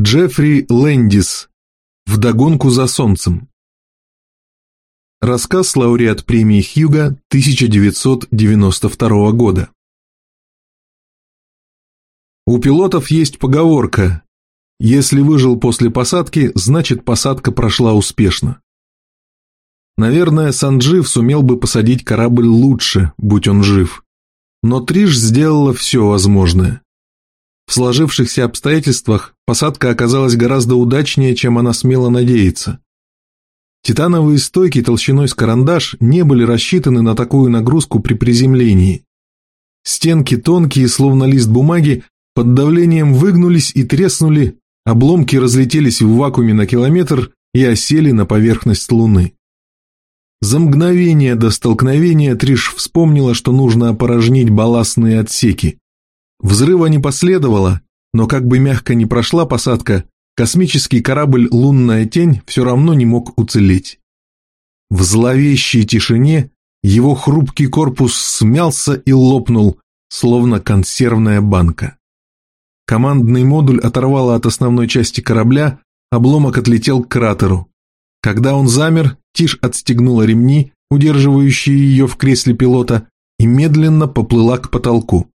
Джеффри Лэндис «Вдогонку за солнцем». Рассказ лауреат премии Хьюга 1992 года. У пилотов есть поговорка «Если выжил после посадки, значит посадка прошла успешно». Наверное, Санджив сумел бы посадить корабль лучше, будь он жив. Но Триш сделала все возможное. В сложившихся обстоятельствах посадка оказалась гораздо удачнее, чем она смела надеяться. Титановые стойки толщиной с карандаш не были рассчитаны на такую нагрузку при приземлении. Стенки тонкие, словно лист бумаги, под давлением выгнулись и треснули, обломки разлетелись в вакууме на километр и осели на поверхность Луны. За мгновение до столкновения Триш вспомнила, что нужно опорожнить балластные отсеки. Взрыва не последовало, но как бы мягко ни прошла посадка, космический корабль «Лунная тень» все равно не мог уцелеть. В зловещей тишине его хрупкий корпус смялся и лопнул, словно консервная банка. Командный модуль оторвало от основной части корабля, обломок отлетел к кратеру. Когда он замер, Тиш отстегнула ремни, удерживающие ее в кресле пилота, и медленно поплыла к потолку.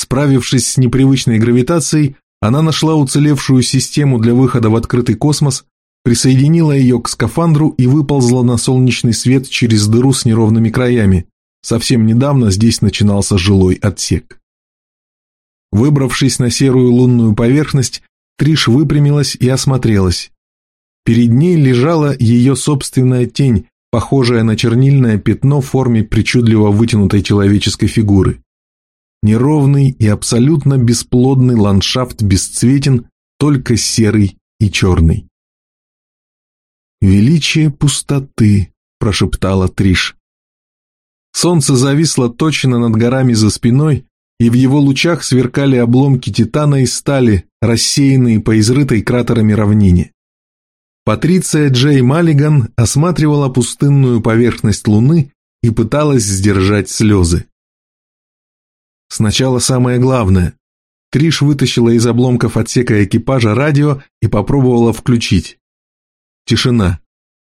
Справившись с непривычной гравитацией, она нашла уцелевшую систему для выхода в открытый космос, присоединила ее к скафандру и выползла на солнечный свет через дыру с неровными краями. Совсем недавно здесь начинался жилой отсек. Выбравшись на серую лунную поверхность, Триш выпрямилась и осмотрелась. Перед ней лежала ее собственная тень, похожая на чернильное пятно в форме причудливо вытянутой человеческой фигуры. Неровный и абсолютно бесплодный ландшафт бесцветен, только серый и черный. «Величие пустоты», – прошептала Триш. Солнце зависло точно над горами за спиной, и в его лучах сверкали обломки титана и стали, рассеянные по изрытой кратерами равнине. Патриция Джей Маллиган осматривала пустынную поверхность Луны и пыталась сдержать слезы. Сначала самое главное. Триш вытащила из обломков отсека экипажа радио и попробовала включить. Тишина.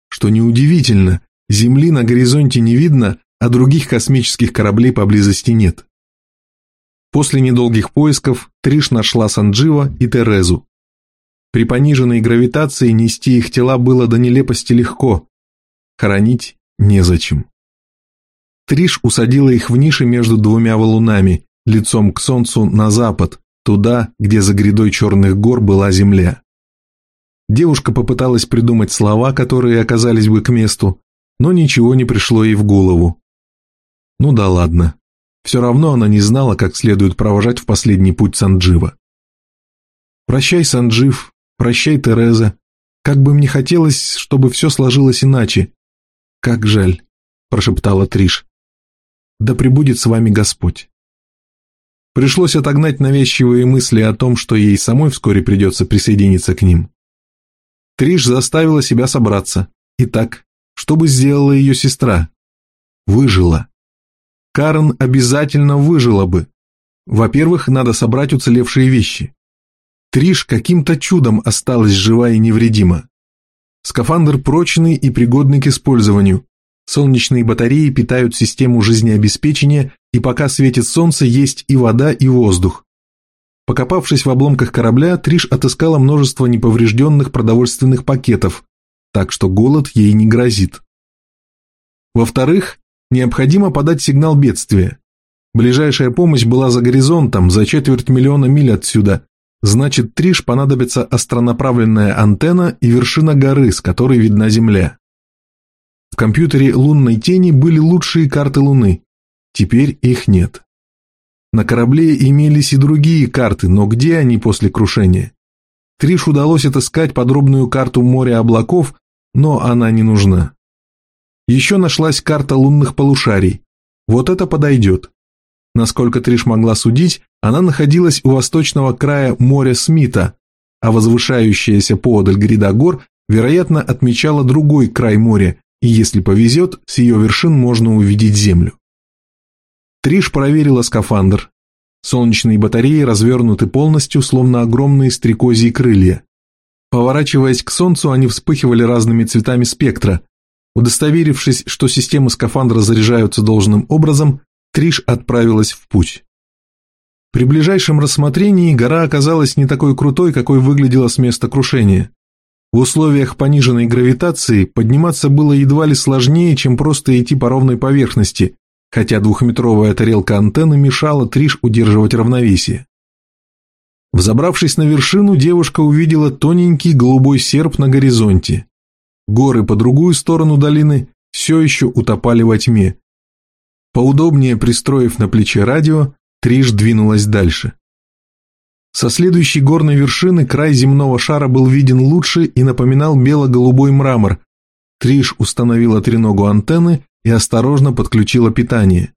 Что неудивительно, Земли на горизонте не видно, а других космических кораблей поблизости нет. После недолгих поисков Триш нашла Санджива и Терезу. При пониженной гравитации нести их тела было до нелепости легко. Хоронить незачем. Триш усадила их в нише между двумя валунами, лицом к солнцу на запад, туда, где за грядой черных гор была земля. Девушка попыталась придумать слова, которые оказались бы к месту, но ничего не пришло ей в голову. Ну да ладно. Все равно она не знала, как следует провожать в последний путь Санджива. «Прощай, Санджив, прощай, Тереза. Как бы мне хотелось, чтобы все сложилось иначе. Как жаль», – прошептала Триш. Да пребудет с вами Господь. Пришлось отогнать навязчивые мысли о том, что ей самой вскоре придется присоединиться к ним. Триш заставила себя собраться. Итак, что бы сделала ее сестра? Выжила. Карен обязательно выжила бы. Во-первых, надо собрать уцелевшие вещи. Триш каким-то чудом осталась жива и невредима. Скафандр прочный и пригодный к использованию, Солнечные батареи питают систему жизнеобеспечения, и пока светит солнце, есть и вода, и воздух. Покопавшись в обломках корабля, Триш отыскала множество неповрежденных продовольственных пакетов, так что голод ей не грозит. Во-вторых, необходимо подать сигнал бедствия. Ближайшая помощь была за горизонтом, за четверть миллиона миль отсюда. Значит, Триш понадобится астронаправленная антенна и вершина горы, с которой видна Земля. Компьютере лунной тени были лучшие карты Луны. Теперь их нет. На корабле имелись и другие карты, но где они после крушения? Триш удалось отыскать подробную карту моря облаков, но она не нужна. Еще нашлась карта лунных полушарий. Вот это подойдет. Насколько Триш могла судить, она находилась у восточного края моря Смита, а возвышающаяся поодаль гряда гор, вероятно, отмечала другой край моря, и если повезет, с ее вершин можно увидеть землю. Триш проверила скафандр. Солнечные батареи развернуты полностью, словно огромные стрекозьи крылья. Поворачиваясь к Солнцу, они вспыхивали разными цветами спектра. Удостоверившись, что системы скафандра заряжаются должным образом, Триш отправилась в путь. При ближайшем рассмотрении гора оказалась не такой крутой, какой выглядела с места крушения. В условиях пониженной гравитации подниматься было едва ли сложнее, чем просто идти по ровной поверхности, хотя двухметровая тарелка антенны мешала Триш удерживать равновесие. Взобравшись на вершину, девушка увидела тоненький голубой серп на горизонте. Горы по другую сторону долины все еще утопали во тьме. Поудобнее пристроив на плече радио, Триш двинулась дальше. Со следующей горной вершины край земного шара был виден лучше и напоминал бело-голубой мрамор. Триш установила треногу антенны и осторожно подключила питание.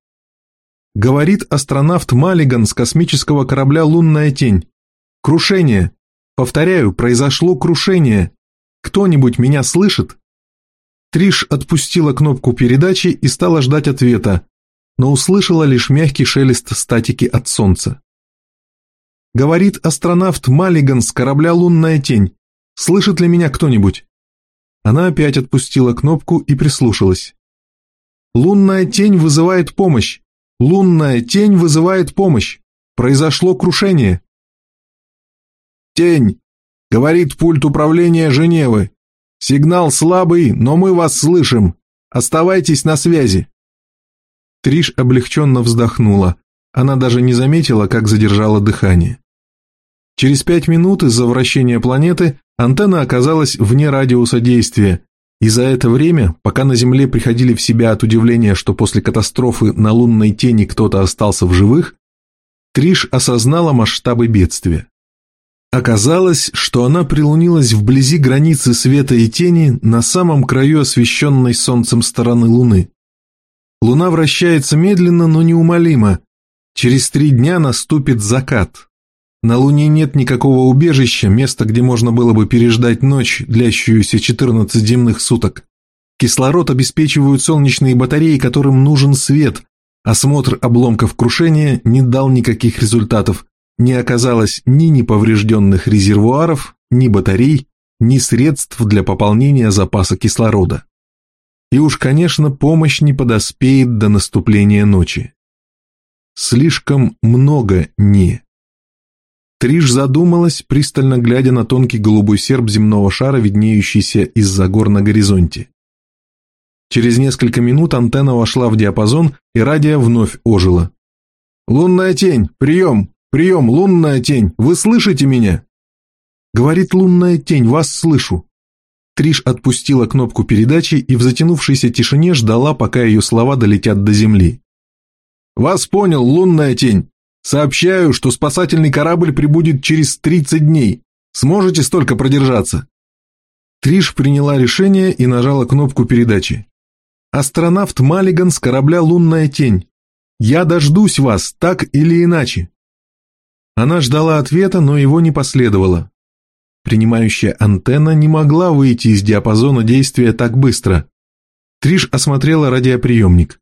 Говорит астронавт Маллиган с космического корабля «Лунная тень». Крушение. Повторяю, произошло крушение. Кто-нибудь меня слышит? Триш отпустила кнопку передачи и стала ждать ответа, но услышала лишь мягкий шелест статики от солнца. Говорит астронавт Маллиган с корабля «Лунная тень». Слышит ли меня кто-нибудь? Она опять отпустила кнопку и прислушалась. Лунная тень вызывает помощь. Лунная тень вызывает помощь. Произошло крушение. Тень, говорит пульт управления Женевы. Сигнал слабый, но мы вас слышим. Оставайтесь на связи. Триш облегченно вздохнула. Она даже не заметила, как задержала дыхание. Через пять минут из-за вращения планеты антенна оказалась вне радиуса действия, и за это время, пока на Земле приходили в себя от удивления, что после катастрофы на лунной тени кто-то остался в живых, Триш осознала масштабы бедствия. Оказалось, что она прилунилась вблизи границы света и тени на самом краю освещенной солнцем стороны Луны. Луна вращается медленно, но неумолимо. Через три дня наступит закат. На Луне нет никакого убежища, места, где можно было бы переждать ночь, длящуюся 14 земных суток. Кислород обеспечивают солнечные батареи, которым нужен свет. Осмотр обломков крушения не дал никаких результатов. Не оказалось ни неповрежденных резервуаров, ни батарей, ни средств для пополнения запаса кислорода. И уж, конечно, помощь не подоспеет до наступления ночи. Слишком много «не». Триш задумалась, пристально глядя на тонкий голубой серп земного шара, виднеющийся из-за гор на горизонте. Через несколько минут антенна вошла в диапазон, и радио вновь ожило. «Лунная тень! Прием! Прием! Лунная тень! Вы слышите меня?» Говорит лунная тень, вас слышу. Триш отпустила кнопку передачи и в затянувшейся тишине ждала, пока ее слова долетят до земли. «Вас понял, лунная тень. Сообщаю, что спасательный корабль прибудет через 30 дней. Сможете столько продержаться?» Триш приняла решение и нажала кнопку передачи. «Астронавт Маллиган с корабля «Лунная тень». Я дождусь вас, так или иначе». Она ждала ответа, но его не последовало. Принимающая антенна не могла выйти из диапазона действия так быстро. Триш осмотрела радиоприемник.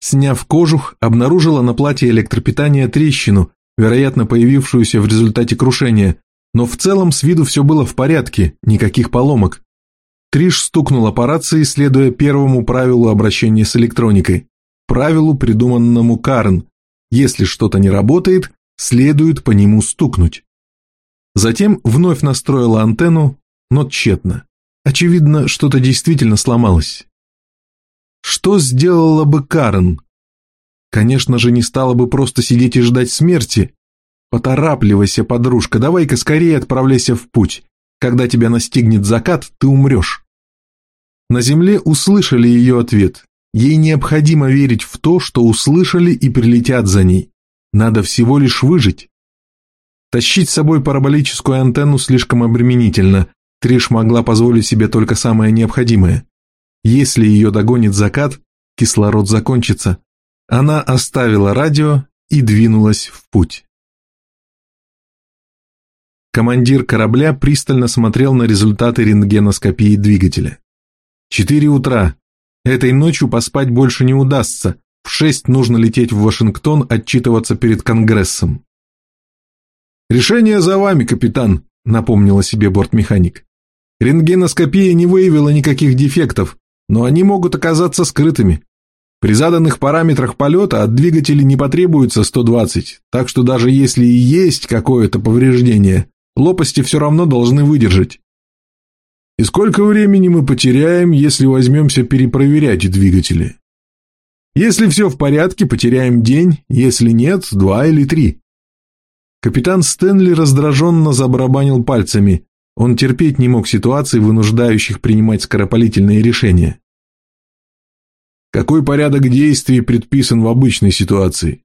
Сняв кожух, обнаружила на плате электропитания трещину, вероятно появившуюся в результате крушения, но в целом с виду все было в порядке, никаких поломок. Триш стукнула по рации, следуя первому правилу обращения с электроникой, правилу, придуманному Карн. Если что-то не работает, следует по нему стукнуть. Затем вновь настроила антенну, но тщетно. Очевидно, что-то действительно сломалось. Что сделала бы Карен? Конечно же, не стала бы просто сидеть и ждать смерти. Поторапливайся, подружка, давай-ка скорее отправляйся в путь. Когда тебя настигнет закат, ты умрешь. На земле услышали ее ответ. Ей необходимо верить в то, что услышали и прилетят за ней. Надо всего лишь выжить. Тащить с собой параболическую антенну слишком обременительно. Триш могла позволить себе только самое необходимое. Если ее догонит закат, кислород закончится. Она оставила радио и двинулась в путь. Командир корабля пристально смотрел на результаты рентгеноскопии двигателя. Четыре утра. Этой ночью поспать больше не удастся, В шесть нужно лететь в Вашингтон отчитываться перед Конгрессом. «Решение за вами, капитан», — напомнила себе бортмеханик. «Рентгеноскопия не выявила никаких дефектов, но они могут оказаться скрытыми. При заданных параметрах полета от двигателей не потребуется 120, так что даже если и есть какое-то повреждение, лопасти все равно должны выдержать. И сколько времени мы потеряем, если возьмемся перепроверять двигатели? Если все в порядке, потеряем день, если нет, два или три. Капитан Стэнли раздраженно забарабанил пальцами. Он терпеть не мог ситуаций, вынуждающих принимать скоропалительные решения. Какой порядок действий предписан в обычной ситуации?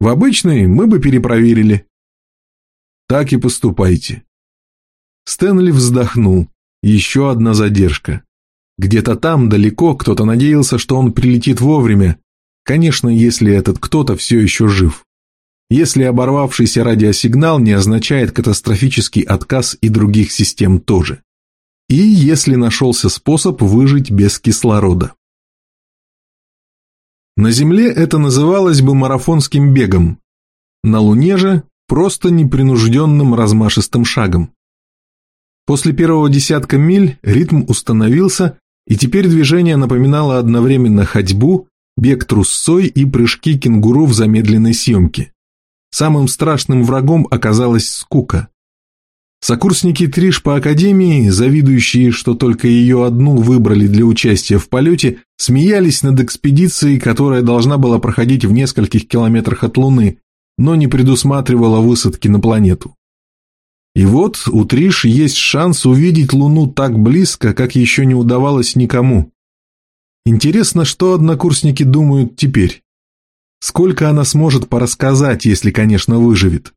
В обычной мы бы перепроверили. Так и поступайте. Стэнли вздохнул. Еще одна задержка. Где-то там, далеко, кто-то надеялся, что он прилетит вовремя. Конечно, если этот кто-то все еще жив. Если оборвавшийся радиосигнал не означает катастрофический отказ и других систем тоже. И если нашелся способ выжить без кислорода. На Земле это называлось бы марафонским бегом. На Луне же просто непринужденным размашистым шагом. После первого десятка миль ритм установился, и теперь движение напоминало одновременно ходьбу, бег трусцой и прыжки кенгуру в замедленной съемке. Самым страшным врагом оказалась скука. Сокурсники Триш по академии, завидующие, что только ее одну выбрали для участия в полете, смеялись над экспедицией, которая должна была проходить в нескольких километрах от Луны, но не предусматривала высадки на планету. И вот у Триш есть шанс увидеть Луну так близко, как еще не удавалось никому. Интересно, что однокурсники думают теперь. Сколько она сможет порассказать, если, конечно, выживет.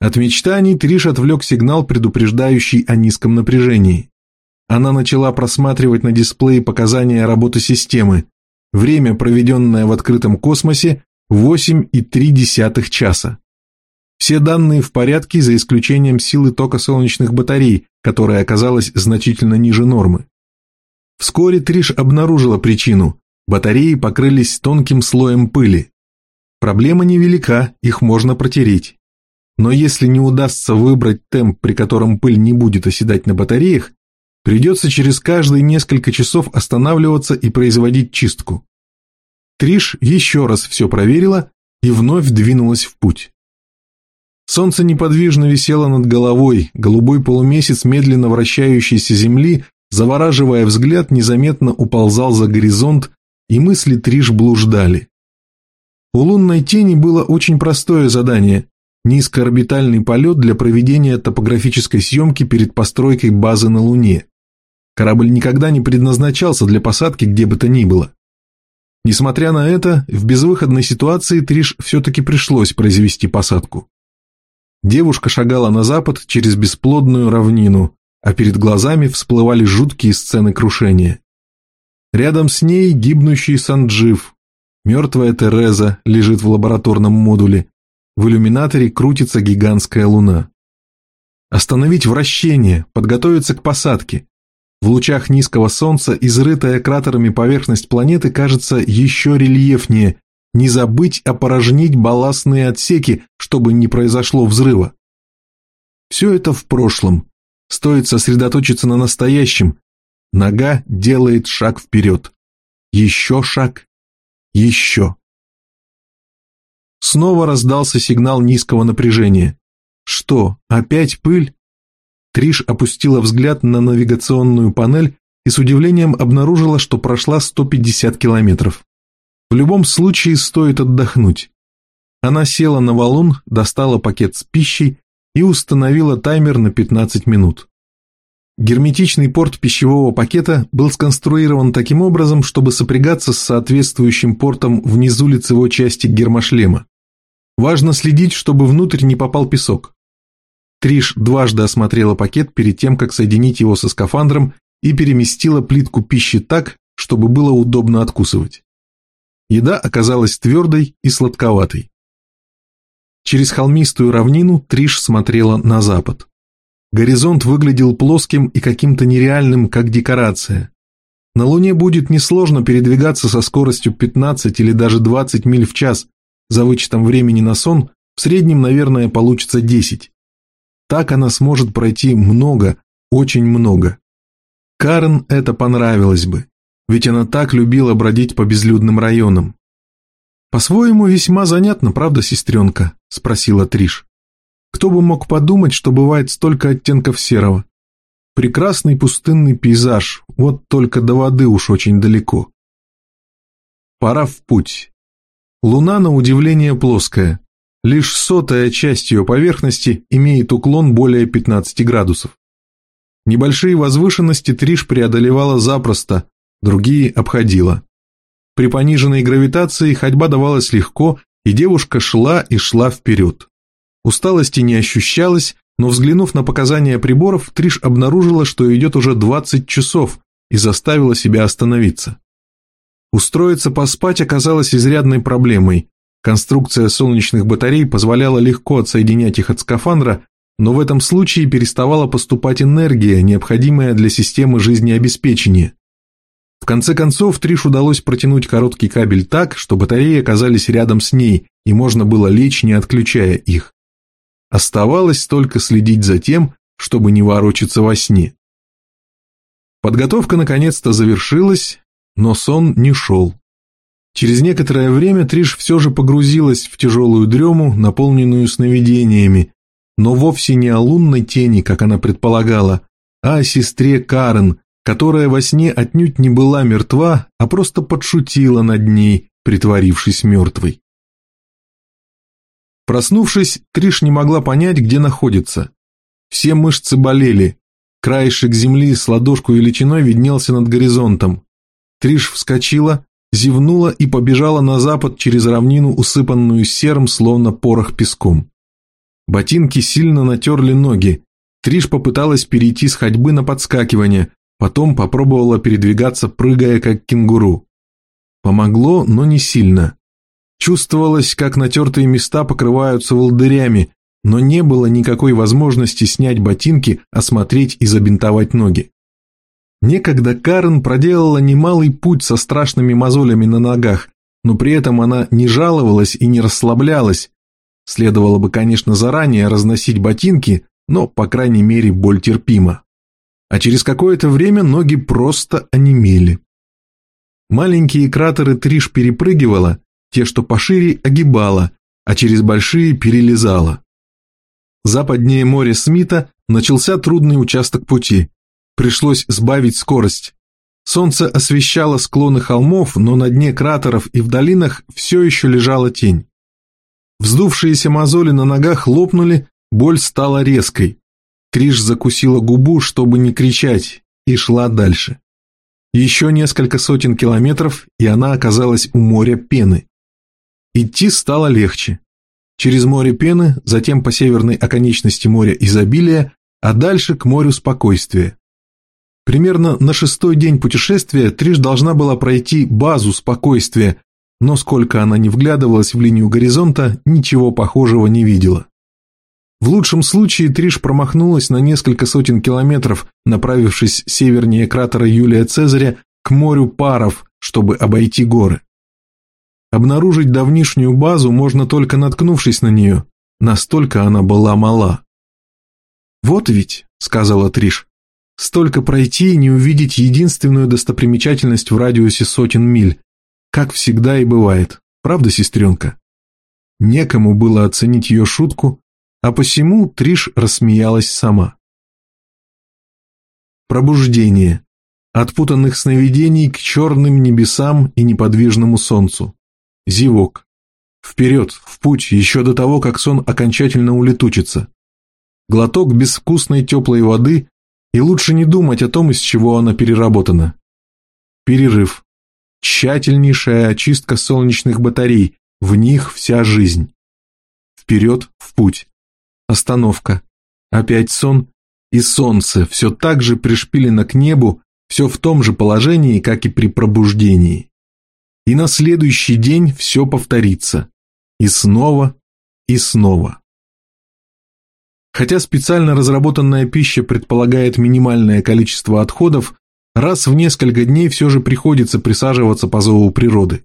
От мечтаний Триш отвлек сигнал, предупреждающий о низком напряжении. Она начала просматривать на дисплее показания работы системы. Время, проведенное в открытом космосе, 8,3 часа. Все данные в порядке, за исключением силы тока солнечных батарей, которая оказалась значительно ниже нормы. Вскоре Триш обнаружила причину. Батареи покрылись тонким слоем пыли. Проблема невелика, их можно протереть. Но если не удастся выбрать темп, при котором пыль не будет оседать на батареях, придется через каждые несколько часов останавливаться и производить чистку. Триш еще раз все проверила и вновь двинулась в путь. Солнце неподвижно висело над головой, голубой полумесяц медленно вращающейся земли, завораживая взгляд, незаметно уползал за горизонт, и мысли Триш блуждали. У лунной тени было очень простое задание – низкоорбитальный полет для проведения топографической съемки перед постройкой базы на Луне. Корабль никогда не предназначался для посадки где бы то ни было. Несмотря на это, в безвыходной ситуации Триш все-таки пришлось произвести посадку. Девушка шагала на запад через бесплодную равнину, а перед глазами всплывали жуткие сцены крушения. Рядом с ней гибнущий Санджив, мертвая Тереза лежит в лабораторном модуле, в иллюминаторе крутится гигантская луна. Остановить вращение, подготовиться к посадке. В лучах низкого солнца изрытая кратерами поверхность планеты кажется еще рельефнее, не забыть опорожнить балластные отсеки, чтобы не произошло взрыва. Все это в прошлом. Стоит сосредоточиться на настоящем. Нога делает шаг вперед. Еще шаг. Еще. Снова раздался сигнал низкого напряжения. Что, опять пыль? Триш опустила взгляд на навигационную панель и с удивлением обнаружила, что прошла 150 километров. В любом случае стоит отдохнуть. Она села на валун, достала пакет с пищей и установила таймер на 15 минут. Герметичный порт пищевого пакета был сконструирован таким образом, чтобы сопрягаться с соответствующим портом внизу лицевой части гермошлема. Важно следить, чтобы внутрь не попал песок. Триш дважды осмотрела пакет перед тем, как соединить его со скафандром и переместила плитку пищи так, чтобы было удобно откусывать. Еда оказалась твердой и сладковатой. Через холмистую равнину Триш смотрела на запад. Горизонт выглядел плоским и каким-то нереальным, как декорация. На Луне будет несложно передвигаться со скоростью 15 или даже 20 миль в час, за вычетом времени на сон, в среднем, наверное, получится 10. Так она сможет пройти много, очень много. Карен это понравилось бы, ведь она так любила бродить по безлюдным районам. «По-своему весьма занятно, правда, сестренка?» – спросила Триш. «Кто бы мог подумать, что бывает столько оттенков серого? Прекрасный пустынный пейзаж, вот только до воды уж очень далеко». Пора в путь. Луна, на удивление, плоская. Лишь сотая часть ее поверхности имеет уклон более 15 градусов. Небольшие возвышенности Триш преодолевала запросто, другие обходила. При пониженной гравитации ходьба давалась легко, и девушка шла и шла вперед. Усталости не ощущалось, но взглянув на показания приборов, Триш обнаружила, что идет уже 20 часов и заставила себя остановиться. Устроиться поспать оказалось изрядной проблемой. Конструкция солнечных батарей позволяла легко отсоединять их от скафандра, но в этом случае переставала поступать энергия, необходимая для системы жизнеобеспечения. В конце концов, Триш удалось протянуть короткий кабель так, что батареи оказались рядом с ней, и можно было лечь, не отключая их. Оставалось только следить за тем, чтобы не ворочаться во сне. Подготовка наконец-то завершилась, но сон не шел. Через некоторое время Триш все же погрузилась в тяжелую дрему, наполненную сновидениями, но вовсе не о лунной тени, как она предполагала, а о сестре Карен, которая во сне отнюдь не была мертва, а просто подшутила над ней, притворившись мертвой. Проснувшись, Триш не могла понять, где находится. Все мышцы болели, краешек земли с ладошку величиной виднелся над горизонтом. Триш вскочила, зевнула и побежала на запад через равнину, усыпанную серым, словно порох песком. Ботинки сильно натерли ноги. Триш попыталась перейти с ходьбы на подскакивание, потом попробовала передвигаться, прыгая как кенгуру. Помогло, но не сильно. Чувствовалось, как натертые места покрываются волдырями, но не было никакой возможности снять ботинки, осмотреть и забинтовать ноги. Некогда Карен проделала немалый путь со страшными мозолями на ногах, но при этом она не жаловалась и не расслаблялась. Следовало бы, конечно, заранее разносить ботинки, но, по крайней мере, боль терпима. А через какое-то время ноги просто онемели. Маленькие кратеры Триш перепрыгивала, те, что пошире, огибала, а через большие перелезала. Западнее моря Смита начался трудный участок пути. Пришлось сбавить скорость. Солнце освещало склоны холмов, но на дне кратеров и в долинах все еще лежала тень. Вздувшиеся мозоли на ногах лопнули, боль стала резкой. Триш закусила губу, чтобы не кричать, и шла дальше. Еще несколько сотен километров, и она оказалась у моря пены. Идти стало легче. Через море пены, затем по северной оконечности моря изобилия, а дальше к морю спокойствия. Примерно на шестой день путешествия Триш должна была пройти базу спокойствия, но сколько она не вглядывалась в линию горизонта, ничего похожего не видела. В лучшем случае Триш промахнулась на несколько сотен километров, направившись севернее кратера Юлия Цезаря к морю паров, чтобы обойти горы. Обнаружить давнишнюю базу можно только наткнувшись на нее, настолько она была мала. «Вот ведь», — сказала Триш, Столько пройти и не увидеть единственную достопримечательность в радиусе сотен миль, как всегда и бывает, правда, сестренка? Некому было оценить ее шутку, а посему Триш рассмеялась сама. Пробуждение. От путанных сновидений к черным небесам и неподвижному солнцу. Зевок. Вперед, в путь, еще до того, как сон окончательно улетучится. Глоток безвкусной теплой воды и лучше не думать о том, из чего она переработана. Перерыв. Тщательнейшая очистка солнечных батарей, в них вся жизнь. Вперед, в путь. Остановка. Опять сон, и солнце все так же пришпилено к небу, все в том же положении, как и при пробуждении. И на следующий день все повторится. И снова, и снова. Хотя специально разработанная пища предполагает минимальное количество отходов, раз в несколько дней все же приходится присаживаться по зову природы.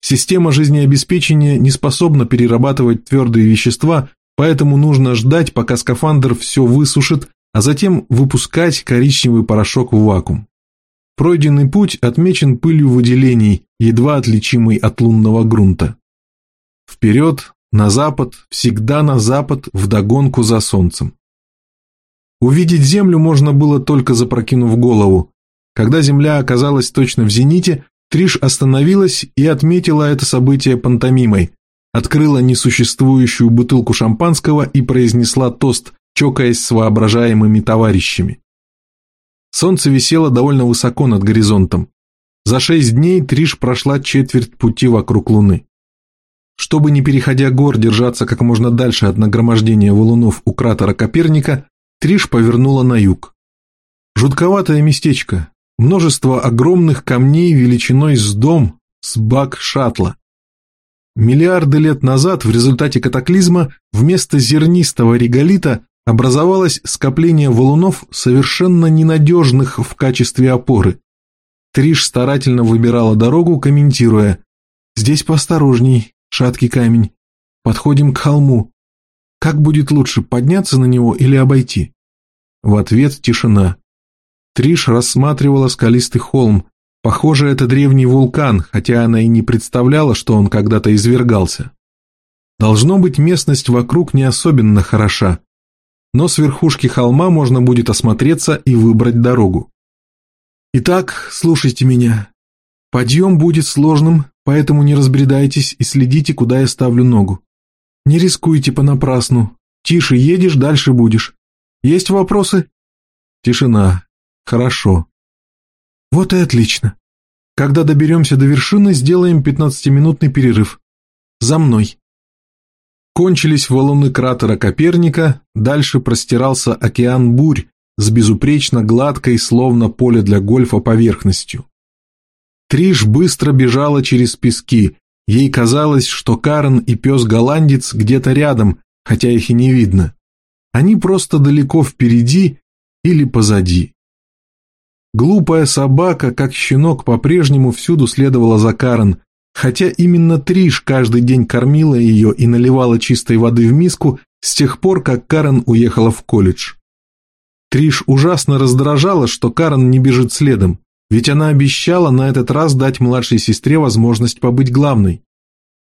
Система жизнеобеспечения не способна перерабатывать твердые вещества, поэтому нужно ждать, пока скафандр все высушит, а затем выпускать коричневый порошок в вакуум. Пройденный путь отмечен пылью выделений, едва отличимой от лунного грунта. Вперед, на запад, всегда на запад, вдогонку за солнцем. Увидеть Землю можно было только запрокинув голову. Когда Земля оказалась точно в зените, Триш остановилась и отметила это событие пантомимой, открыла несуществующую бутылку шампанского и произнесла тост, чокаясь с воображаемыми товарищами. Солнце висело довольно высоко над горизонтом. За шесть дней Триш прошла четверть пути вокруг Луны. Чтобы, не переходя гор, держаться как можно дальше от нагромождения валунов у кратера Коперника, Триш повернула на юг. Жутковатое местечко, множество огромных камней величиной с дом, с бак шаттла. Миллиарды лет назад в результате катаклизма вместо зернистого реголита образовалось скопление валунов, совершенно ненадежных в качестве опоры. Триш старательно выбирала дорогу, комментируя «Здесь поосторожней, шаткий камень. Подходим к холму. Как будет лучше, подняться на него или обойти?» В ответ тишина. Триш рассматривала скалистый холм. Похоже, это древний вулкан, хотя она и не представляла, что он когда-то извергался. Должно быть, местность вокруг не особенно хороша, но с верхушки холма можно будет осмотреться и выбрать дорогу. Итак, слушайте меня. Подъем будет сложным, поэтому не разбредайтесь и следите, куда я ставлю ногу. Не рискуйте понапрасну. Тише едешь, дальше будешь. Есть вопросы? Тишина. Хорошо. Вот и отлично. Когда доберемся до вершины, сделаем 15-минутный перерыв. За мной. Кончились валуны кратера Коперника, дальше простирался океан бурь с безупречно гладкой, словно поле для гольфа, поверхностью. Триш быстро бежала через пески, ей казалось, что Карен и пес-голландец где-то рядом, хотя их и не видно. Они просто далеко впереди или позади. Глупая собака, как щенок, по-прежнему всюду следовала за Карен, хотя именно Триш каждый день кормила ее и наливала чистой воды в миску с тех пор, как Карен уехала в колледж. Триш ужасно раздражала, что Карен не бежит следом, ведь она обещала на этот раз дать младшей сестре возможность побыть главной.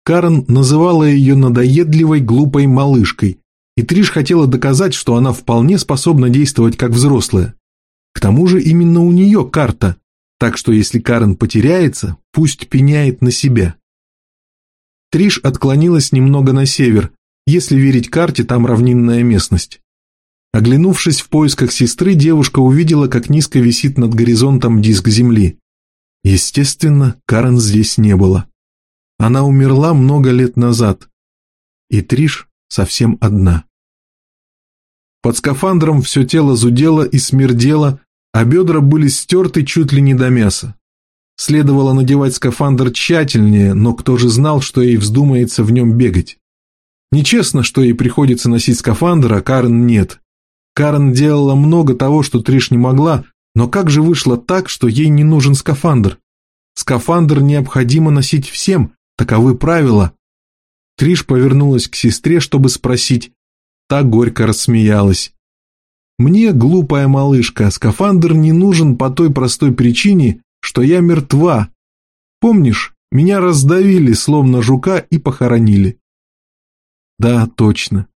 Карен называла ее надоедливой глупой малышкой, и Триш хотела доказать, что она вполне способна действовать как взрослая. К тому же именно у нее карта, так что если Карен потеряется, пусть пеняет на себя. Триш отклонилась немного на север, если верить карте, там равнинная местность. Оглянувшись в поисках сестры, девушка увидела, как низко висит над горизонтом диск Земли. Естественно, Карен здесь не было. Она умерла много лет назад. И Триш совсем одна. Под скафандром все тело зудело и смердело, а бедра были стерты чуть ли не до мяса. Следовало надевать скафандр тщательнее, но кто же знал, что ей вздумается в нем бегать? Нечестно, что ей приходится носить скафандр, а Карен нет. Карен делала много того, что Триш не могла, но как же вышло так, что ей не нужен скафандр? Скафандр необходимо носить всем, таковы правила. Триш повернулась к сестре, чтобы спросить. Та горько рассмеялась. «Мне, глупая малышка, скафандр не нужен по той простой причине, что я мертва. Помнишь, меня раздавили, словно жука, и похоронили?» «Да, точно.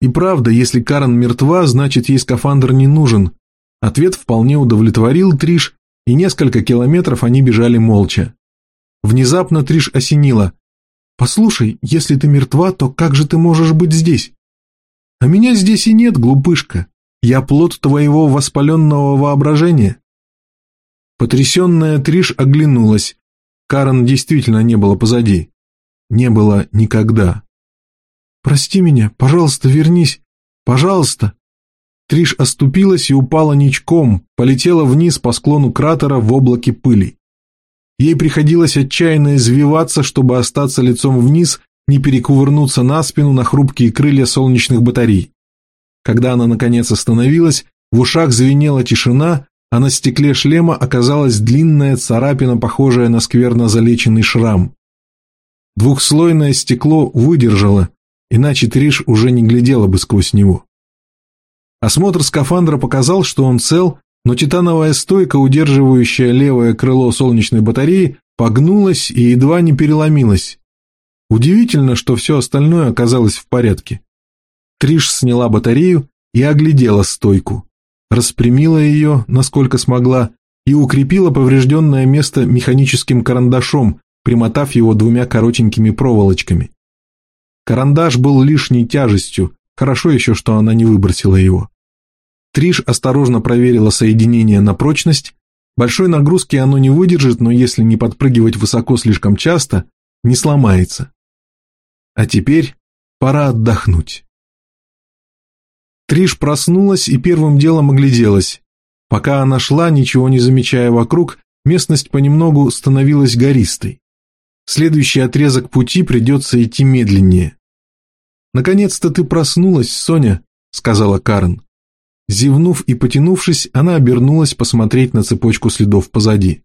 И правда, если Карен мертва, значит, ей скафандр не нужен». Ответ вполне удовлетворил Триш, и несколько километров они бежали молча. Внезапно Триш осенила. «Послушай, если ты мертва, то как же ты можешь быть здесь?» «А меня здесь и нет, глупышка. Я плод твоего воспаленного воображения». Потрясенная Триш оглянулась. Карен действительно не было позади. Не было никогда. «Прости меня, пожалуйста, вернись. Пожалуйста!» Триш оступилась и упала ничком, полетела вниз по склону кратера в облаке пыли. Ей приходилось отчаянно извиваться, чтобы остаться лицом вниз, не перекувырнуться на спину на хрупкие крылья солнечных батарей. Когда она наконец остановилась, в ушах звенела тишина, а на стекле шлема оказалась длинная царапина, похожая на скверно залеченный шрам. Двухслойное стекло выдержало, иначе Триш уже не глядела бы сквозь него. Осмотр скафандра показал, что он цел, но титановая стойка, удерживающая левое крыло солнечной батареи, погнулась и едва не переломилась. Удивительно, что все остальное оказалось в порядке. Триш сняла батарею и оглядела стойку, распрямила ее, насколько смогла, и укрепила поврежденное место механическим карандашом, примотав его двумя коротенькими проволочками. Карандаш был лишней тяжестью, хорошо еще, что она не выбросила его. Триш осторожно проверила соединение на прочность, большой нагрузки оно не выдержит, но если не подпрыгивать высоко слишком часто, не сломается. А теперь пора отдохнуть. Триш проснулась и первым делом огляделась. Пока она шла, ничего не замечая вокруг, местность понемногу становилась гористой. Следующий отрезок пути придется идти медленнее. «Наконец-то ты проснулась, Соня», — сказала Карен. Зевнув и потянувшись, она обернулась посмотреть на цепочку следов позади.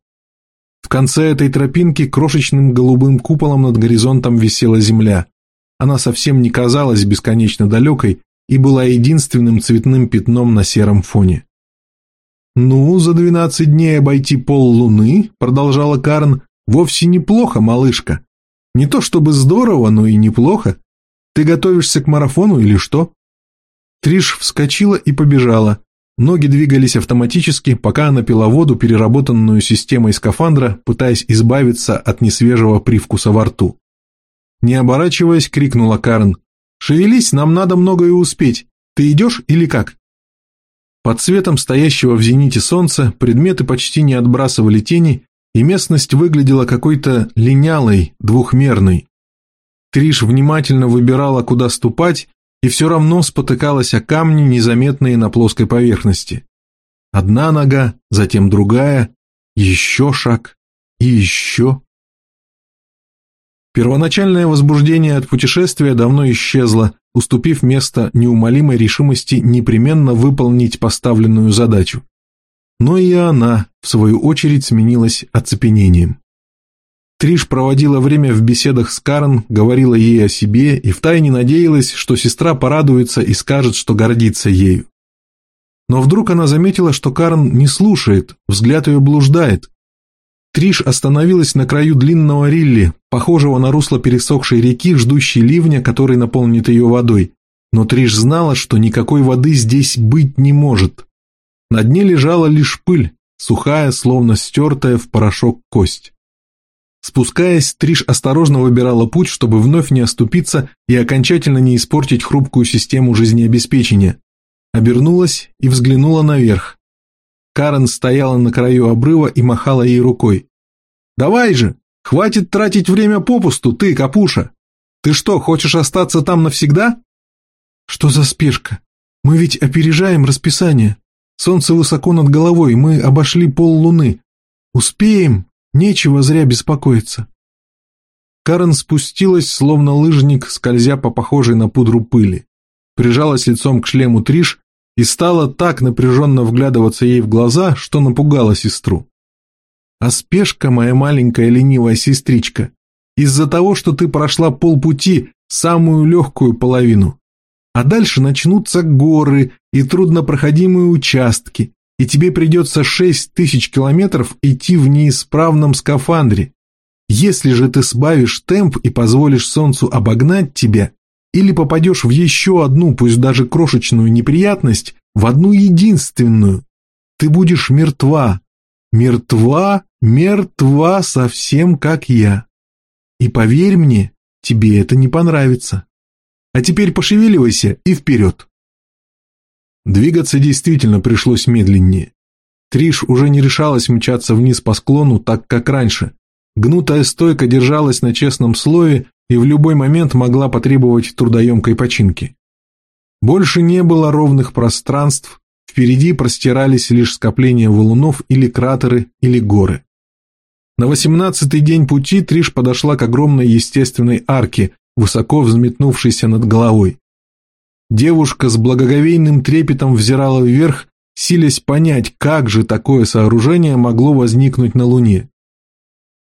В конце этой тропинки крошечным голубым куполом над горизонтом висела земля. Она совсем не казалась бесконечно далекой, и была единственным цветным пятном на сером фоне. «Ну, за двенадцать дней обойти пол луны», — продолжала Карн, — «вовсе неплохо, малышка. Не то чтобы здорово, но и неплохо. Ты готовишься к марафону или что?» Триш вскочила и побежала. Ноги двигались автоматически, пока она пила воду, переработанную системой скафандра, пытаясь избавиться от несвежего привкуса во рту. Не оборачиваясь, крикнула Карн. «Шевелись, нам надо многое успеть. Ты идешь или как?» Под светом стоящего в зените солнца предметы почти не отбрасывали тени, и местность выглядела какой-то линялой, двухмерной. Триш внимательно выбирала, куда ступать, и все равно спотыкалась о камни, незаметные на плоской поверхности. Одна нога, затем другая, еще шаг и еще. Первоначальное возбуждение от путешествия давно исчезло, уступив место неумолимой решимости непременно выполнить поставленную задачу. Но и она, в свою очередь, сменилась оцепенением. Триш проводила время в беседах с Карен, говорила ей о себе и втайне надеялась, что сестра порадуется и скажет, что гордится ею. Но вдруг она заметила, что Карен не слушает, взгляд ее блуждает, Триш остановилась на краю длинного рилли, похожего на русло пересохшей реки, ждущей ливня, который наполнит ее водой. Но Триш знала, что никакой воды здесь быть не может. На дне лежала лишь пыль, сухая, словно стертая в порошок кость. Спускаясь, Триш осторожно выбирала путь, чтобы вновь не оступиться и окончательно не испортить хрупкую систему жизнеобеспечения. Обернулась и взглянула наверх. Карен стояла на краю обрыва и махала ей рукой. «Давай же! Хватит тратить время попусту, ты, Капуша! Ты что, хочешь остаться там навсегда?» «Что за спешка? Мы ведь опережаем расписание. Солнце высоко над головой, мы обошли пол луны. Успеем, нечего зря беспокоиться». Карен спустилась, словно лыжник, скользя по похожей на пудру пыли. Прижалась лицом к шлему Триш и стала так напряженно вглядываться ей в глаза, что напугала сестру. «А спешка, моя маленькая ленивая сестричка, из-за того, что ты прошла полпути, самую легкую половину. А дальше начнутся горы и труднопроходимые участки, и тебе придется шесть тысяч километров идти в неисправном скафандре. Если же ты сбавишь темп и позволишь солнцу обогнать тебя, или попадешь в еще одну, пусть даже крошечную неприятность, в одну единственную. Ты будешь мертва, мертва, мертва совсем как я. И поверь мне, тебе это не понравится. А теперь пошевеливайся и вперед. Двигаться действительно пришлось медленнее. Триш уже не решалась мчаться вниз по склону так, как раньше. Гнутая стойка держалась на честном слое и в любой момент могла потребовать трудоемкой починки. Больше не было ровных пространств, впереди простирались лишь скопления валунов или кратеры или горы. На восемнадцатый день пути Триш подошла к огромной естественной арке, высоко взметнувшейся над головой. Девушка с благоговейным трепетом взирала вверх силясь понять, как же такое сооружение могло возникнуть на Луне.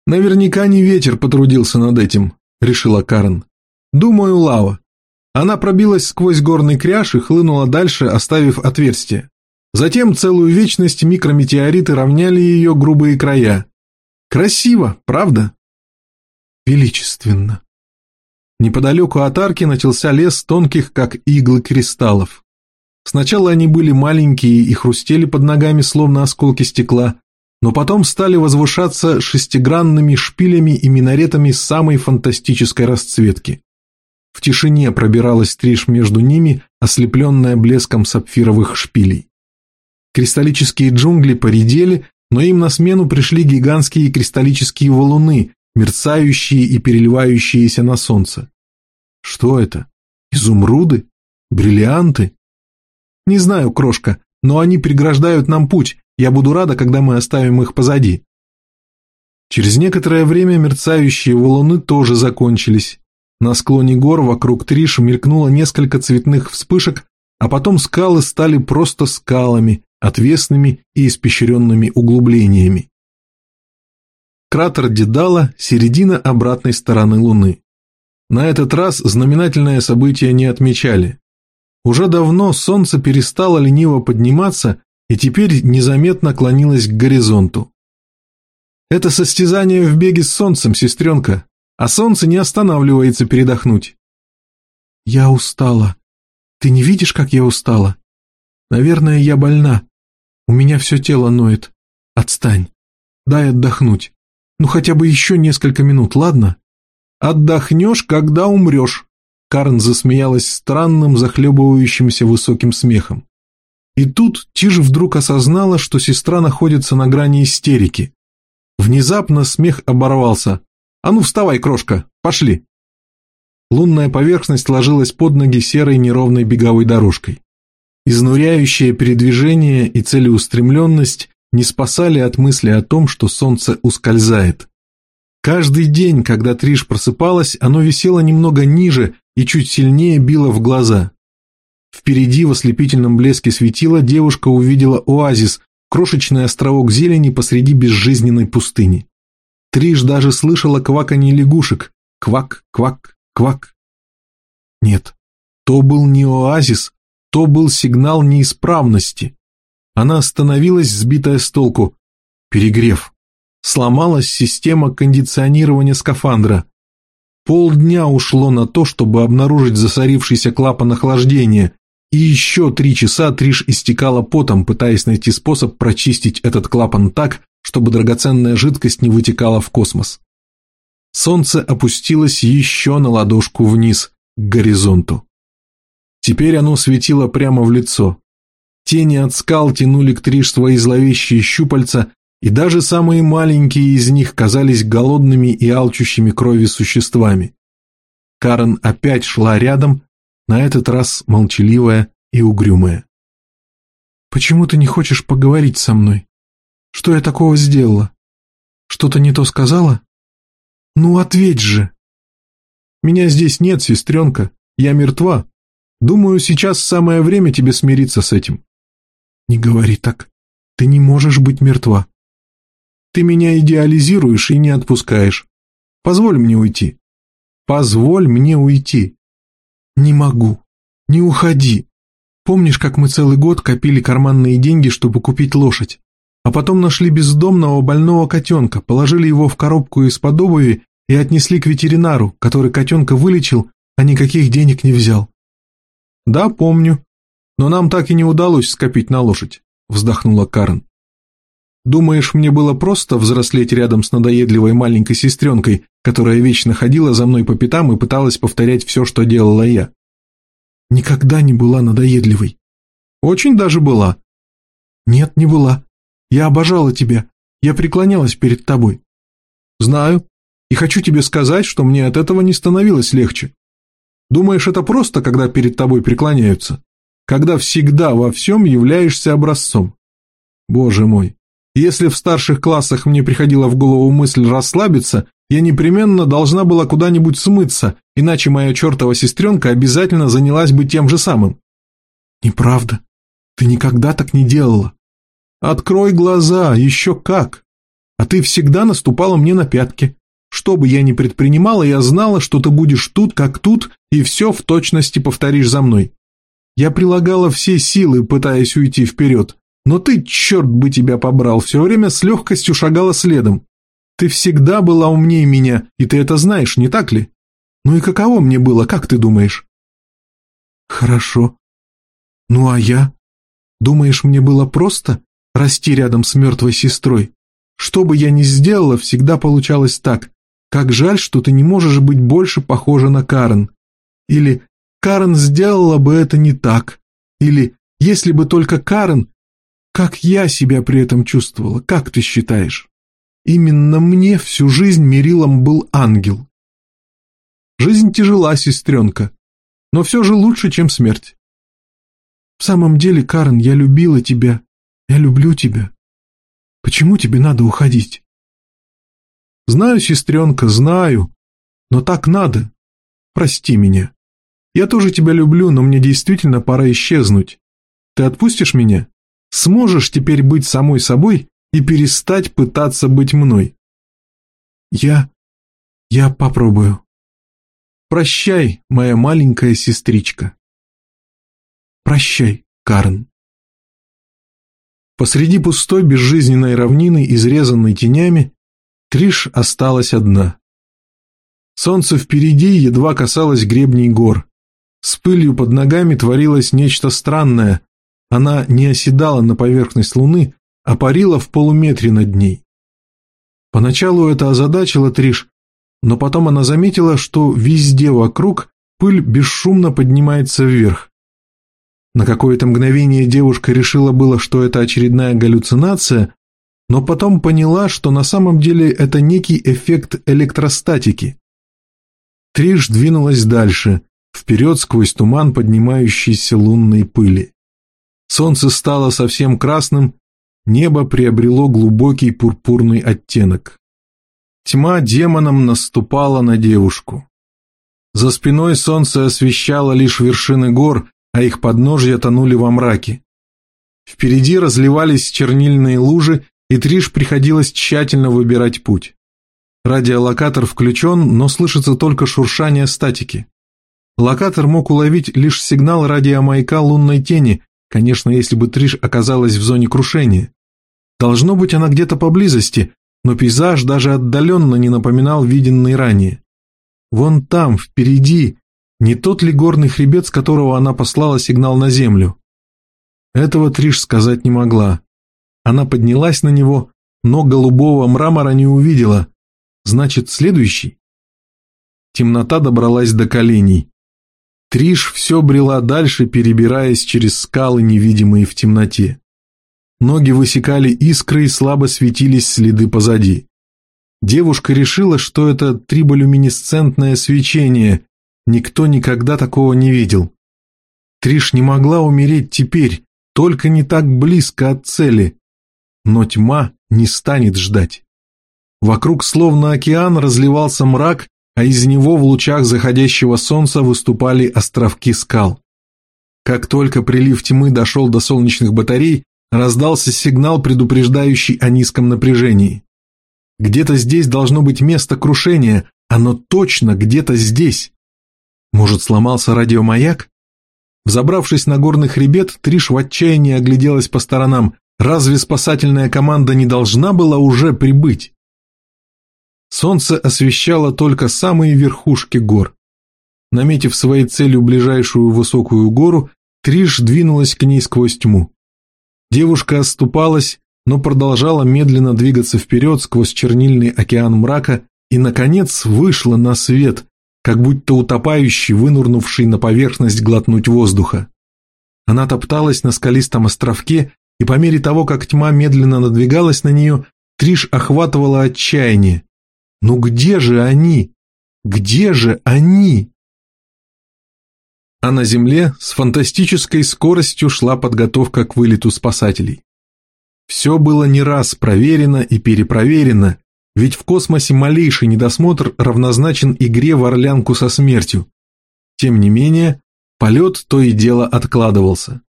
«Наверняка не ветер потрудился над этим», — решила Карен. «Думаю, лава. Она пробилась сквозь горный кряж и хлынула дальше, оставив отверстие. Затем целую вечность микрометеориты равняли ее грубые края. Красиво, правда? Величественно. Неподалеку от арки начался лес тонких, как иглы кристаллов. Сначала они были маленькие и хрустели под ногами, словно осколки стекла, но потом стали возвышаться шестигранными шпилями и минаретами самой фантастической расцветки. В тишине пробиралась тришь между ними, ослепленная блеском сапфировых шпилей. Кристаллические джунгли поредели, но им на смену пришли гигантские кристаллические валуны, мерцающие и переливающиеся на солнце. Что это? Изумруды? Бриллианты? Не знаю, крошка, но они преграждают нам путь, я буду рада, когда мы оставим их позади. Через некоторое время мерцающие валуны тоже закончились. На склоне гор вокруг Триш мелькнуло несколько цветных вспышек, а потом скалы стали просто скалами, отвесными и испещренными углублениями. Кратер Дедала – середина обратной стороны Луны. На этот раз знаменательное событие не отмечали. Уже давно Солнце перестало лениво подниматься и теперь незаметно клонилось к горизонту. Это состязание в беге с Солнцем, сестренка, а Солнце не останавливается передохнуть. Я устала. Ты не видишь, как я устала? Наверное, я больна. У меня все тело ноет. Отстань. Дай отдохнуть. Ну хотя бы еще несколько минут, ладно? Отдохнешь, когда умрешь. Карн засмеялась странным, захлебывающимся высоким смехом. И тут Тиж вдруг осознала, что сестра находится на грани истерики. Внезапно смех оборвался. «А ну вставай, крошка, пошли!» Лунная поверхность ложилась под ноги серой неровной беговой дорожкой. Изнуряющее передвижение и целеустремленность не спасали от мысли о том, что солнце ускользает. Каждый день, когда Триш просыпалась, оно висело немного ниже и чуть сильнее било в глаза. Впереди в ослепительном блеске светила девушка увидела оазис, крошечный островок зелени посреди безжизненной пустыни. Триш даже слышала кваканье лягушек. Квак, квак, квак. Нет, то был не оазис, то был сигнал неисправности. Она остановилась, сбитая с толку. Перегрев. Сломалась система кондиционирования скафандра. Полдня ушло на то, чтобы обнаружить засорившийся клапан охлаждения, и еще три часа Триш истекала потом, пытаясь найти способ прочистить этот клапан так, чтобы драгоценная жидкость не вытекала в космос. Солнце опустилось еще на ладошку вниз, к горизонту. Теперь оно светило прямо в лицо. Тени от скал тянули к Триш свои зловещие щупальца, и даже самые маленькие из них казались голодными и алчущими крови существами. Карен опять шла рядом, на этот раз молчаливая и угрюмая. «Почему ты не хочешь поговорить со мной? Что я такого сделала? Что-то не то сказала? Ну, ответь же!» «Меня здесь нет, сестренка, я мертва», Думаю, сейчас самое время тебе смириться с этим. Не говори так. Ты не можешь быть мертва. Ты меня идеализируешь и не отпускаешь. Позволь мне уйти. Позволь мне уйти. Не могу. Не уходи. Помнишь, как мы целый год копили карманные деньги, чтобы купить лошадь? А потом нашли бездомного больного котенка, положили его в коробку из-под обуви и отнесли к ветеринару, который котенка вылечил, а никаких денег не взял. «Да, помню. Но нам так и не удалось скопить на лошадь», – вздохнула Карен. «Думаешь, мне было просто взрослеть рядом с надоедливой маленькой сестренкой, которая вечно ходила за мной по пятам и пыталась повторять все, что делала я?» «Никогда не была надоедливой». «Очень даже была». «Нет, не была. Я обожала тебя. Я преклонялась перед тобой». «Знаю. И хочу тебе сказать, что мне от этого не становилось легче. Думаешь, это просто, когда перед тобой преклоняются? Когда всегда во всем являешься образцом? Боже мой, если в старших классах мне приходила в голову мысль расслабиться, я непременно должна была куда-нибудь смыться, иначе моя чертова сестренка обязательно занялась бы тем же самым. Неправда. Ты никогда так не делала. Открой глаза, еще как. А ты всегда наступала мне на пятки. Что бы я ни предпринимала, я знала, что ты будешь тут, как тут, и все в точности повторишь за мной. Я прилагала все силы, пытаясь уйти вперед, но ты, черт бы тебя побрал, все время с легкостью шагала следом. Ты всегда была умнее меня, и ты это знаешь, не так ли? Ну и каково мне было, как ты думаешь? Хорошо. Ну а я? Думаешь, мне было просто расти рядом с мертвой сестрой? Что бы я ни сделала, всегда получалось так. Как жаль, что ты не можешь быть больше похожа на Карен. Или Карен сделала бы это не так. Или если бы только Карен... Как я себя при этом чувствовала, как ты считаешь? Именно мне всю жизнь мерилом был ангел. Жизнь тяжела, сестренка, но все же лучше, чем смерть. В самом деле, Карен, я любила тебя, я люблю тебя. Почему тебе надо уходить? Знаю, сестренка, знаю, но так надо. Прости меня. Я тоже тебя люблю, но мне действительно пора исчезнуть. Ты отпустишь меня? Сможешь теперь быть самой собой и перестать пытаться быть мной? Я... я попробую. Прощай, моя маленькая сестричка. Прощай, Карн. Посреди пустой безжизненной равнины, изрезанной тенями, Триш осталась одна. Солнце впереди едва касалось гребней гор. С пылью под ногами творилось нечто странное. Она не оседала на поверхность луны, а парила в полуметре над ней. Поначалу это озадачило Триш, но потом она заметила, что везде вокруг пыль бесшумно поднимается вверх. На какое-то мгновение девушка решила было, что это очередная галлюцинация, но потом поняла, что на самом деле это некий эффект электростатики. Триш двинулась дальше, вперед сквозь туман поднимающейся лунной пыли. Солнце стало совсем красным, небо приобрело глубокий пурпурный оттенок. Тьма демоном наступала на девушку. За спиной солнце освещало лишь вершины гор, а их подножья тонули во мраке. Впереди разливались чернильные лужи, и Триш приходилось тщательно выбирать путь. Радиолокатор включен, но слышится только шуршание статики. Локатор мог уловить лишь сигнал радиомаяка лунной тени, конечно, если бы Триш оказалась в зоне крушения. Должно быть, она где-то поблизости, но пейзаж даже отдаленно не напоминал виденный ранее. Вон там, впереди, не тот ли горный хребет, с которого она послала сигнал на землю? Этого Триш сказать не могла. Она поднялась на него, но голубого мрамора не увидела. Значит, следующий? Темнота добралась до коленей. Триш все брела дальше, перебираясь через скалы, невидимые в темноте. Ноги высекали искры и слабо светились следы позади. Девушка решила, что это триболюминесцентное свечение. Никто никогда такого не видел. Триш не могла умереть теперь, только не так близко от цели. Но тьма не станет ждать. Вокруг словно океан разливался мрак, а из него в лучах заходящего солнца выступали островки скал. Как только прилив тьмы дошел до солнечных батарей, раздался сигнал, предупреждающий о низком напряжении. Где-то здесь должно быть место крушения, оно точно где-то здесь. Может, сломался радиомаяк? Взобравшись на горный хребет, Триш в отчаянии огляделась по сторонам. Разве спасательная команда не должна была уже прибыть? Солнце освещало только самые верхушки гор. Наметив своей целью ближайшую высокую гору, Триш двинулась к ней сквозь тьму. Девушка оступалась, но продолжала медленно двигаться вперед сквозь чернильный океан мрака и, наконец, вышла на свет, как будто утопающий, вынурнувший на поверхность глотнуть воздуха. Она топталась на скалистом островке, и по мере того, как тьма медленно надвигалась на нее, Триш охватывала отчаяние. «Ну где же они? Где же они?» а на Земле с фантастической скоростью шла подготовка к вылету спасателей. Все было не раз проверено и перепроверено, ведь в космосе малейший недосмотр равнозначен игре в орлянку со смертью. Тем не менее, полет то и дело откладывался.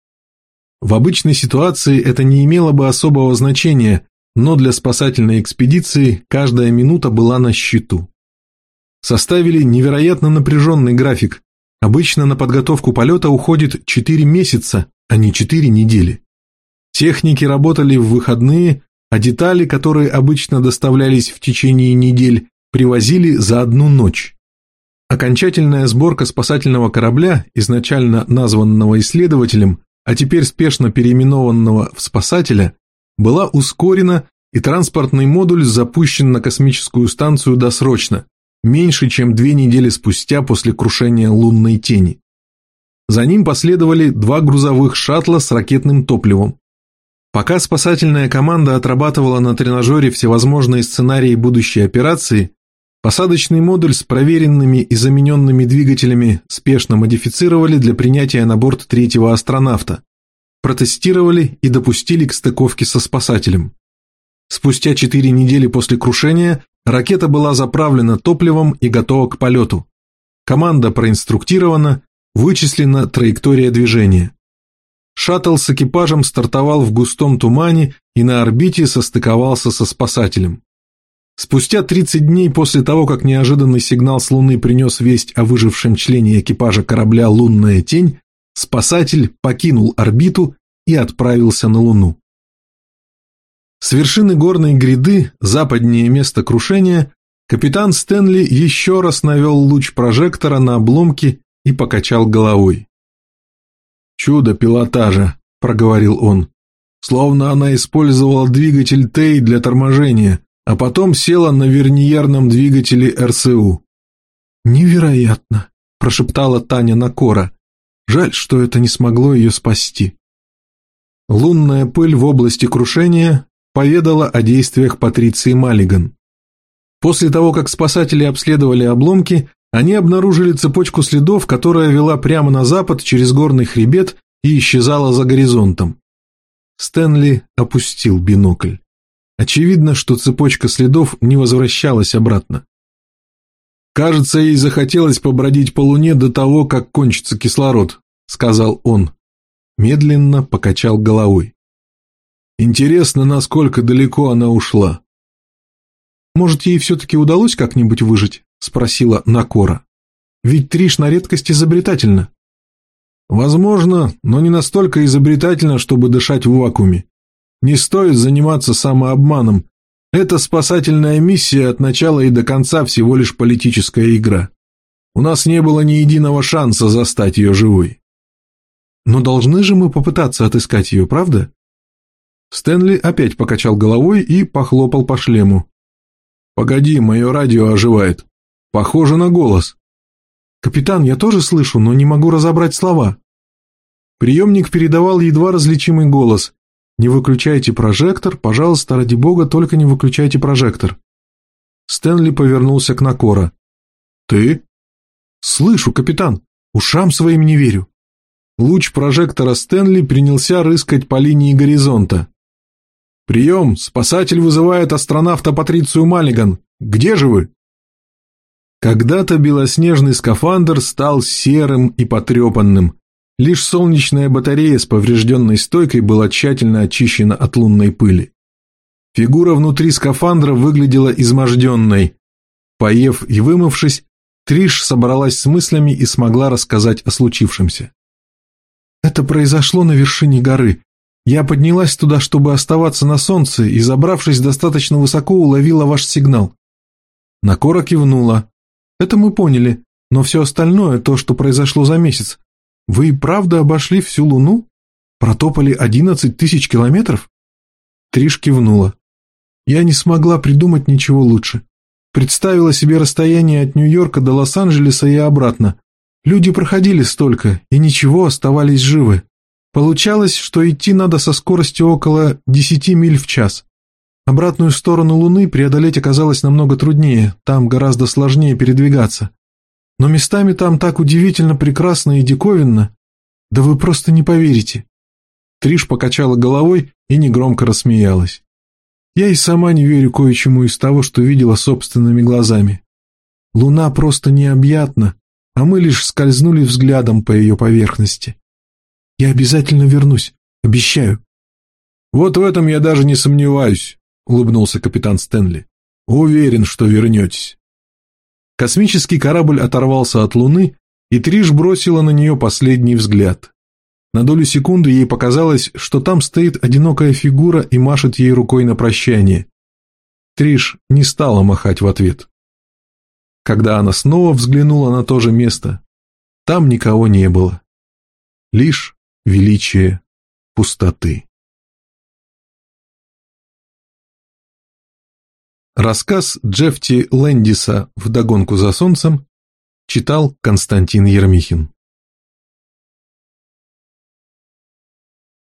В обычной ситуации это не имело бы особого значения, но для спасательной экспедиции каждая минута была на счету. Составили невероятно напряженный график. Обычно на подготовку полета уходит 4 месяца, а не 4 недели. Техники работали в выходные, а детали, которые обычно доставлялись в течение недель, привозили за одну ночь. Окончательная сборка спасательного корабля, изначально названного исследователем, а теперь спешно переименованного в спасателя, была ускорена и транспортный модуль запущен на космическую станцию досрочно, меньше чем две недели спустя после крушения лунной тени. За ним последовали два грузовых шаттла с ракетным топливом. Пока спасательная команда отрабатывала на тренажере всевозможные сценарии будущей операции, посадочный модуль с проверенными и замененными двигателями спешно модифицировали для принятия на борт третьего астронавта, протестировали и допустили к стыковке со спасателем. Спустя четыре недели после крушения ракета была заправлена топливом и готова к полету. Команда проинструктирована, вычислена траектория движения. Шаттл с экипажем стартовал в густом тумане и на орбите состыковался со спасателем. Спустя 30 дней после того, как неожиданный сигнал с Луны принес весть о выжившем члене экипажа корабля «Лунная тень», спасатель покинул орбиту и отправился на Луну. С вершины горной гряды, западнее места крушения, капитан Стэнли еще раз навел луч прожектора на обломки и покачал головой. «Чудо пилотажа», — проговорил он. «Словно она использовала двигатель Тей для торможения, а потом села на верниерном двигателе РСУ». «Невероятно», — прошептала Таня Накора. «Жаль, что это не смогло ее спасти». Лунная пыль в области крушения поведала о действиях Патриции Маллиган. После того, как спасатели обследовали обломки, они обнаружили цепочку следов, которая вела прямо на запад через горный хребет и исчезала за горизонтом. Стэнли опустил бинокль. Очевидно, что цепочка следов не возвращалась обратно. «Кажется, ей захотелось побродить по луне до того, как кончится кислород», — сказал он. Медленно покачал головой. Интересно, насколько далеко она ушла. «Может, ей все-таки удалось как-нибудь выжить?» – спросила Накора. «Ведь Триш на редкость изобретательна». «Возможно, но не настолько изобретательно, чтобы дышать в вакууме. Не стоит заниматься самообманом. Эта спасательная миссия от начала и до конца всего лишь политическая игра. У нас не было ни единого шанса застать ее живой». «Но должны же мы попытаться отыскать ее, правда?» Стэнли опять покачал головой и похлопал по шлему. «Погоди, мое радио оживает. Похоже на голос». «Капитан, я тоже слышу, но не могу разобрать слова». Приемник передавал едва различимый голос. «Не выключайте прожектор, пожалуйста, ради бога, только не выключайте прожектор». Стэнли повернулся к Накора. «Ты?» «Слышу, капитан. Ушам своим не верю». Луч прожектора Стэнли принялся рыскать по линии горизонта. «Прием! Спасатель вызывает астронавта Патрицию Маллиган! Где же вы?» Когда-то белоснежный скафандр стал серым и потрепанным. Лишь солнечная батарея с поврежденной стойкой была тщательно очищена от лунной пыли. Фигура внутри скафандра выглядела изможденной. Поев и вымывшись, Триш собралась с мыслями и смогла рассказать о случившемся. «Это произошло на вершине горы. Я поднялась туда, чтобы оставаться на солнце, и, забравшись достаточно высоко, уловила ваш сигнал. Накора кивнула. Это мы поняли, но все остальное, то, что произошло за месяц. Вы и правда обошли всю Луну? Протопали одиннадцать тысяч километров? Триш кивнула. Я не смогла придумать ничего лучше. Представила себе расстояние от Нью-Йорка до Лос-Анджелеса и обратно. Люди проходили столько, и ничего, оставались живы. Получалось, что идти надо со скоростью около 10 миль в час. Обратную сторону Луны преодолеть оказалось намного труднее, там гораздо сложнее передвигаться. Но местами там так удивительно прекрасно и диковинно. Да вы просто не поверите. Триш покачала головой и негромко рассмеялась. Я и сама не верю кое-чему из того, что видела собственными глазами. Луна просто необъятна, а мы лишь скользнули взглядом по ее поверхности. Я обязательно вернусь. Обещаю». «Вот в этом я даже не сомневаюсь», — улыбнулся капитан Стэнли. «Уверен, что вернетесь». Космический корабль оторвался от Луны, и Триш бросила на нее последний взгляд. На долю секунды ей показалось, что там стоит одинокая фигура и машет ей рукой на прощание. Триш не стала махать в ответ. Когда она снова взглянула на то же место, там никого не было. Лишь величие пустоты. Рассказ Джефти Лэндиса «Вдогонку за солнцем» читал Константин Ермихин.